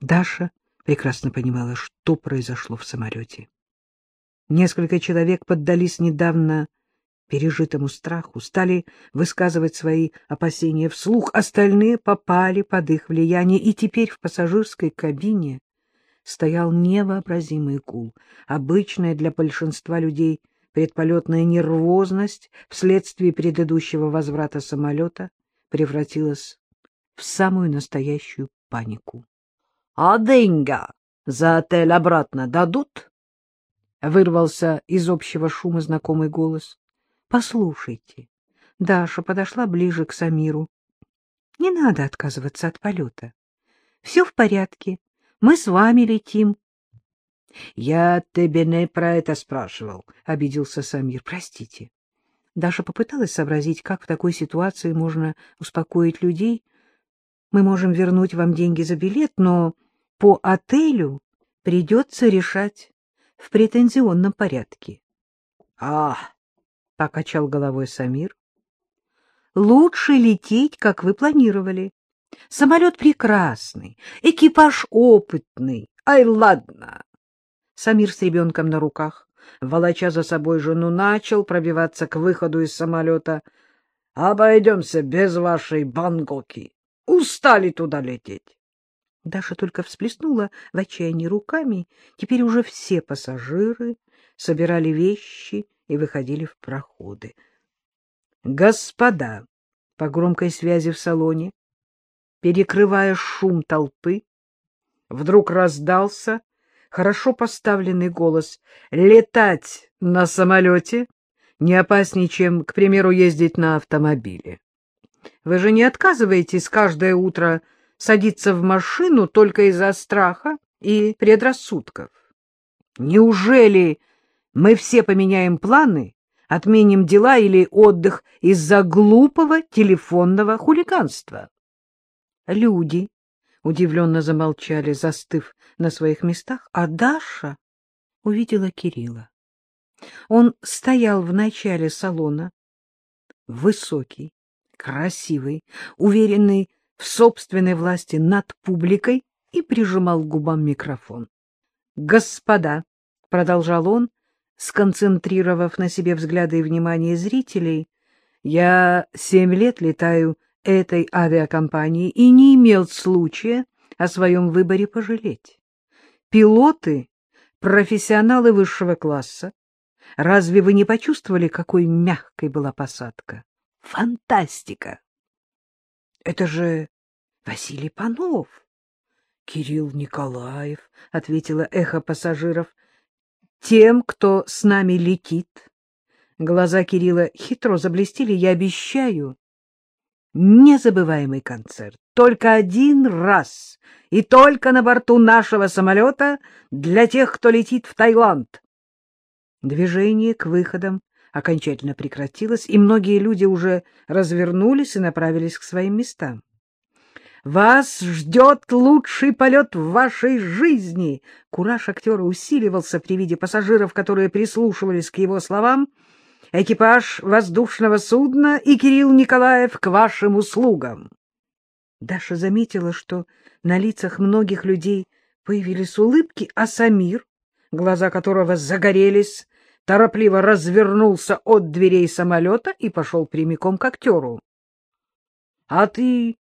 Даша прекрасно понимала, что произошло в самолете. Несколько человек поддались недавно пережитому страху, стали высказывать свои опасения вслух, остальные попали под их влияние, и теперь в пассажирской кабине стоял невообразимый гул. Обычная для большинства людей предполетная нервозность вследствие предыдущего возврата самолета превратилась в самую настоящую панику. — А деньга за отель обратно дадут? — вырвался из общего шума знакомый голос. Послушайте. Даша подошла ближе к Самиру. Не надо отказываться от полета. Все в порядке. Мы с вами летим. Я тебе не про это спрашивал, обиделся Самир. Простите. Даша попыталась сообразить, как в такой ситуации можно успокоить людей. Мы можем вернуть вам деньги за билет, но по отелю придется решать в претензионном порядке. — А, — покачал головой Самир. — Лучше лететь, как вы планировали. Самолет прекрасный, экипаж опытный. Ай, ладно. Самир с ребенком на руках, волоча за собой жену, начал пробиваться к выходу из самолета. — Обойдемся без вашей бангоки. Устали туда лететь. Даша только всплеснула в отчаянии руками. Теперь уже все пассажиры собирали вещи и выходили в проходы. «Господа!» по громкой связи в салоне, перекрывая шум толпы, вдруг раздался хорошо поставленный голос «Летать на самолете не опаснее, чем, к примеру, ездить на автомобиле. Вы же не отказываетесь каждое утро садиться в машину только из-за страха и предрассудков? Неужели мы все поменяем планы, отменим дела или отдых из-за глупого телефонного хулиганства. Люди удивленно замолчали, застыв на своих местах, а Даша увидела Кирилла. Он стоял в начале салона, высокий, красивый, уверенный в собственной власти над публикой и прижимал к губам микрофон. «Господа!» — продолжал он, сконцентрировав на себе взгляды и внимание зрителей, я семь лет летаю этой авиакомпанией и не имел случая о своем выборе пожалеть. Пилоты — профессионалы высшего класса. Разве вы не почувствовали, какой мягкой была посадка? Фантастика! Это же Василий Панов. Кирилл Николаев, — ответила эхо пассажиров тем, кто с нами летит. Глаза Кирилла хитро заблестели. Я обещаю незабываемый концерт. Только один раз и только на борту нашего самолета для тех, кто летит в Таиланд. Движение к выходам окончательно прекратилось, и многие люди уже развернулись и направились к своим местам. Вас ждет лучший полет в вашей жизни!» Кураж актера усиливался при виде пассажиров, которые прислушивались к его словам. «Экипаж воздушного судна и Кирилл Николаев к вашим услугам!» Даша заметила, что на лицах многих людей появились улыбки, а Самир, глаза которого загорелись, торопливо развернулся от дверей самолета и пошел прямиком к актеру. — А ты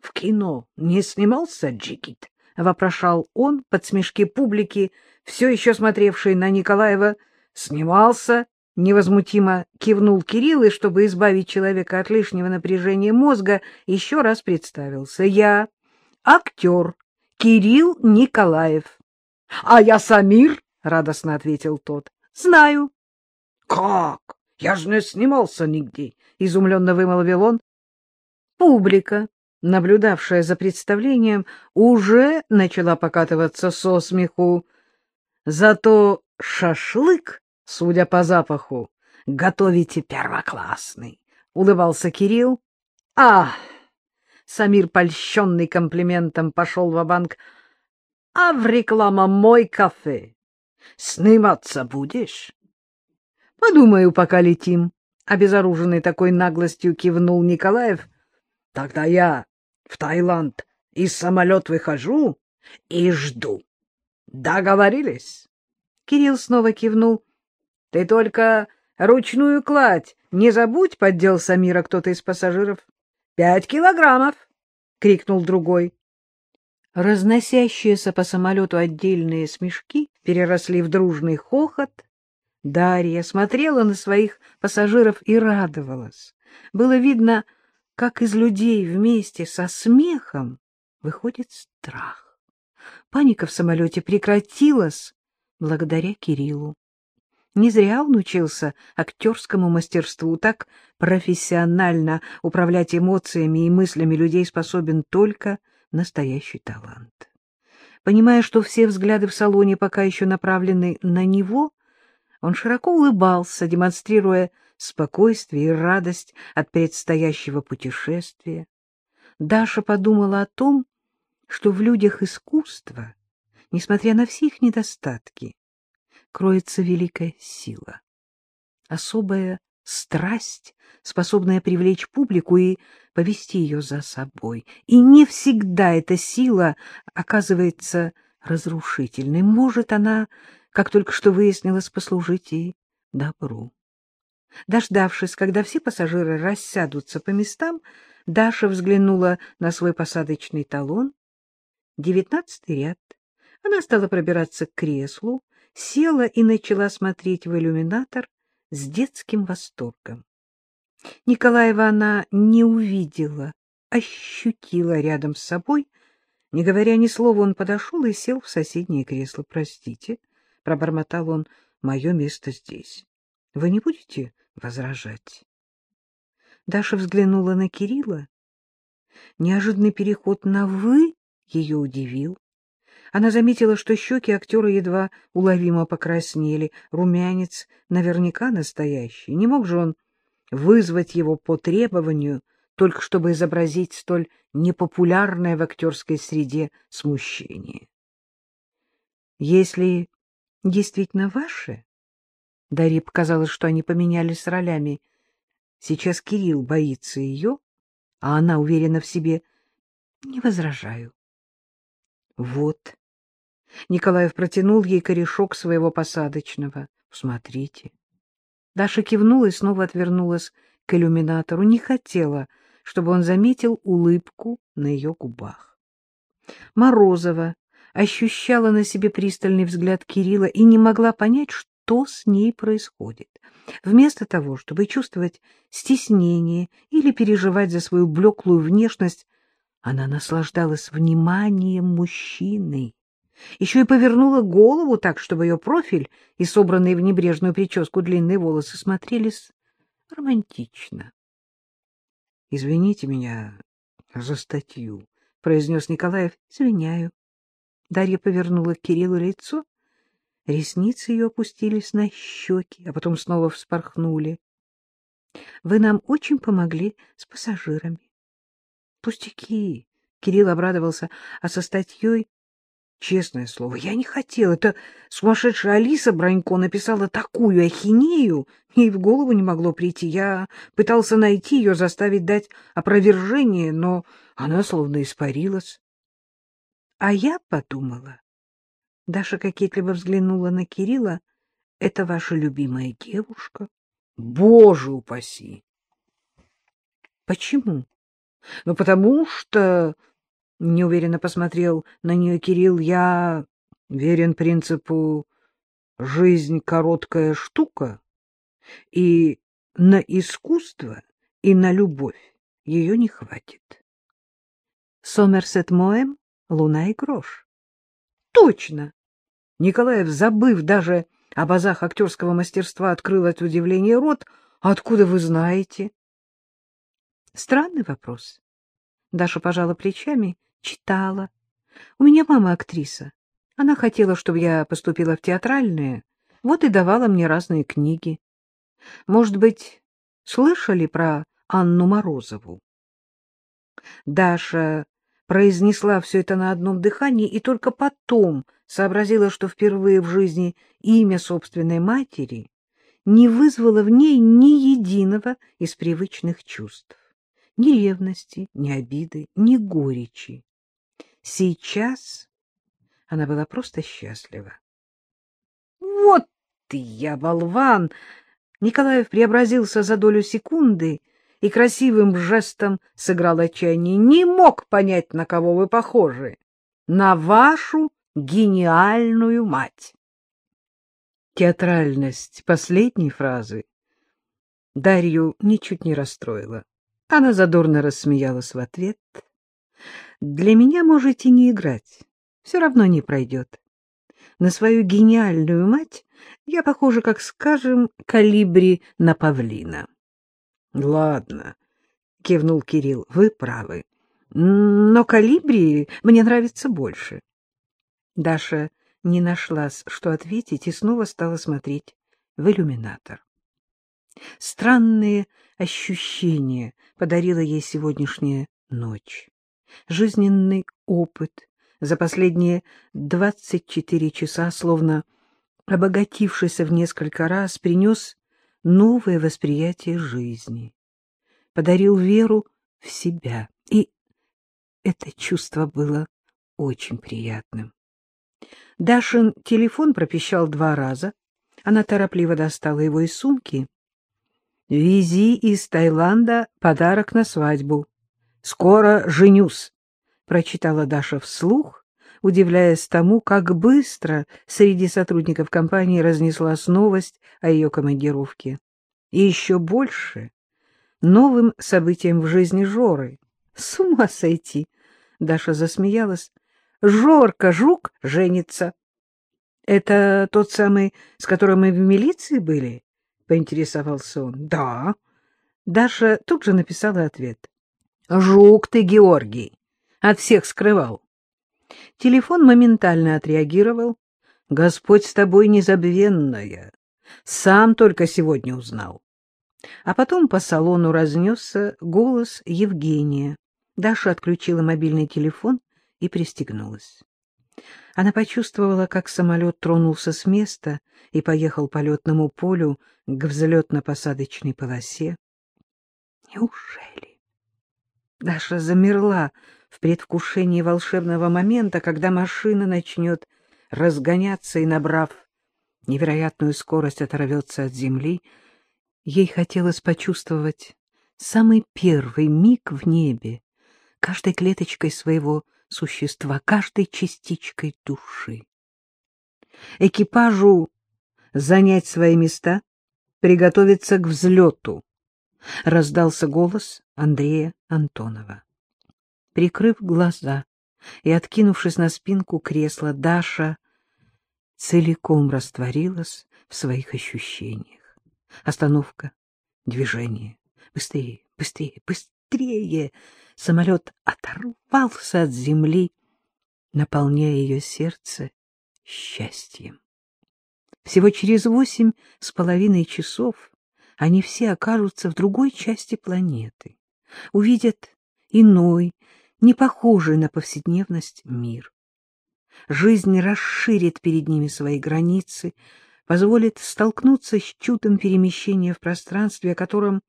в кино не снимался, Джигит? — вопрошал он под смешки публики, все еще смотревшей на Николаева. — Снимался, — невозмутимо кивнул Кирилл, и, чтобы избавить человека от лишнего напряжения мозга, еще раз представился. — Я актер Кирилл Николаев. — А я Самир, — радостно ответил тот. — Знаю. — Как? Я же не снимался нигде, — изумленно вымолвил он. Публика наблюдавшая за представлением, уже начала покатываться со смеху. Зато шашлык, судя по запаху, готовите первоклассный, — улыбался Кирилл. — А! Самир, польщенный комплиментом, пошел в банк А в реклама мой кафе. Сниматься будешь? — Подумаю, пока летим. Обезоруженный такой наглостью кивнул Николаев — Тогда я в Таиланд из самолет выхожу, и жду. Договорились? Кирилл снова кивнул. — Ты только ручную кладь не забудь, — поддел Самира кто-то из пассажиров. — Пять килограммов! — крикнул другой. Разносящиеся по самолету отдельные смешки переросли в дружный хохот. Дарья смотрела на своих пассажиров и радовалась. Было видно, как из людей вместе со смехом выходит страх. Паника в самолете прекратилась благодаря Кириллу. Не зря он учился актерскому мастерству. Так профессионально управлять эмоциями и мыслями людей способен только настоящий талант. Понимая, что все взгляды в салоне пока еще направлены на него, он широко улыбался, демонстрируя спокойствие и радость от предстоящего путешествия. Даша подумала о том, что в людях искусства, несмотря на все их недостатки, кроется великая сила, особая страсть, способная привлечь публику и повести ее за собой. И не всегда эта сила оказывается разрушительной. Может она, как только что выяснилось, послужить и добру. Дождавшись, когда все пассажиры рассядутся по местам, Даша взглянула на свой посадочный талон. Девятнадцатый ряд. Она стала пробираться к креслу, села и начала смотреть в иллюминатор с детским восторгом. Николаева она не увидела, ощутила рядом с собой. Не говоря ни слова, он подошел и сел в соседнее кресло. — Простите, — пробормотал он, — мое место здесь. Вы не будете возражать? Даша взглянула на Кирилла. Неожиданный переход на «вы» ее удивил. Она заметила, что щеки актера едва уловимо покраснели. Румянец наверняка настоящий. Не мог же он вызвать его по требованию, только чтобы изобразить столь непопулярное в актерской среде смущение. Если действительно ваше, Дарье показалось, что они поменялись ролями. Сейчас Кирилл боится ее, а она уверена в себе. Не возражаю. Вот. Николаев протянул ей корешок своего посадочного. Смотрите. Даша кивнула и снова отвернулась к иллюминатору. Не хотела, чтобы он заметил улыбку на ее губах. Морозова ощущала на себе пристальный взгляд Кирилла и не могла понять, что с ней происходит. Вместо того, чтобы чувствовать стеснение или переживать за свою блеклую внешность, она наслаждалась вниманием мужчины. Еще и повернула голову так, чтобы ее профиль и собранные в небрежную прическу длинные волосы смотрелись романтично. — Извините меня за статью, — произнес Николаев. — Извиняю. Дарья повернула к Кириллу лицо. Ресницы ее опустились на щеки, а потом снова вспорхнули. — Вы нам очень помогли с пассажирами. Пустяки. Кирилл обрадовался, а со статьей... Честное слово, я не хотел. Это сумасшедшая Алиса Бронько написала такую ахинею, ей в голову не могло прийти. Я пытался найти ее, заставить дать опровержение, но она словно испарилась. А я подумала... Даша кокетливо взглянула на Кирилла. — Это ваша любимая девушка? — Боже упаси! — Почему? Ну, потому что, — неуверенно посмотрел на нее Кирилл, — я верен принципу «жизнь — короткая штука», и на искусство и на любовь ее не хватит. Сомерсет Моэм, луна и грош. Точно! Николаев, забыв даже об азах актерского мастерства, открыл от удивления рот. Откуда вы знаете? Странный вопрос. Даша пожала плечами, читала. У меня мама актриса. Она хотела, чтобы я поступила в театральное, вот и давала мне разные книги. Может быть, слышали про Анну Морозову? Даша произнесла все это на одном дыхании и только потом сообразила, что впервые в жизни имя собственной матери не вызвало в ней ни единого из привычных чувств ни ревности, ни обиды, ни горечи. Сейчас Она была просто счастлива. — Вот ты я, болван! Николаев преобразился за долю секунды и красивым жестом сыграл отчаяние. Не мог понять, на кого вы похожи. На вашу гениальную мать. Театральность последней фразы Дарью ничуть не расстроила. Она задорно рассмеялась в ответ. «Для меня можете не играть, все равно не пройдет. На свою гениальную мать я похожа, как, скажем, калибри на павлина». «Ладно», — кивнул Кирилл, — «вы правы. Но калибри мне нравится больше». Даша не нашлась, что ответить, и снова стала смотреть в иллюминатор. Странные ощущения подарила ей сегодняшняя ночь. Жизненный опыт за последние двадцать четыре часа, словно обогатившийся в несколько раз, принес новое восприятие жизни, подарил веру в себя, и это чувство было очень приятным. Дашин телефон пропищал два раза. Она торопливо достала его из сумки Вези из Таиланда подарок на свадьбу. Скоро женюсь, — прочитала Даша вслух, удивляясь тому, как быстро среди сотрудников компании разнеслась новость о ее командировке. И еще больше новым событием в жизни Жоры. С ума сойти! Даша засмеялась. Жорка Жук женится. Это тот самый, с которым мы в милиции были? — поинтересовался он. — Да. Даша тут же написала ответ. — Жук ты, Георгий. От всех скрывал. Телефон моментально отреагировал. — Господь с тобой незабвенная. Сам только сегодня узнал. А потом по салону разнесся голос Евгения. Даша отключила мобильный телефон и пристегнулась. Она почувствовала, как самолет тронулся с места и поехал по летному полю к взлетно-посадочной полосе. Неужели? Даша замерла в предвкушении волшебного момента, когда машина начнет разгоняться и, набрав невероятную скорость, оторвется от земли. Ей хотелось почувствовать самый первый миг в небе, каждой клеточкой своего существа, каждой частичкой души. Экипажу занять свои места, приготовиться к взлету, — раздался голос Андрея Антонова. Прикрыв глаза и откинувшись на спинку кресла, Даша целиком растворилась в своих ощущениях. Остановка, движение. Быстрее, быстрее, быстрее! Самолет оторвался от земли, наполняя ее сердце счастьем. Всего через восемь с половиной часов они все окажутся в другой части планеты, увидят иной, не похожий на повседневность мир. Жизнь расширит перед ними свои границы, позволит столкнуться с чудом перемещения в пространстве, о котором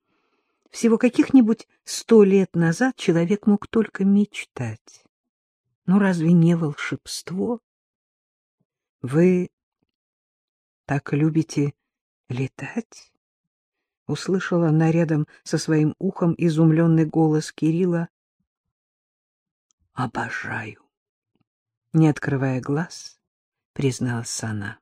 всего каких-нибудь сто лет назад человек мог только мечтать. Но разве не волшебство? Вы так любите летать? Услышала она рядом со своим ухом изумленный голос Кирилла. Обожаю. Не открывая глаз, призналась она.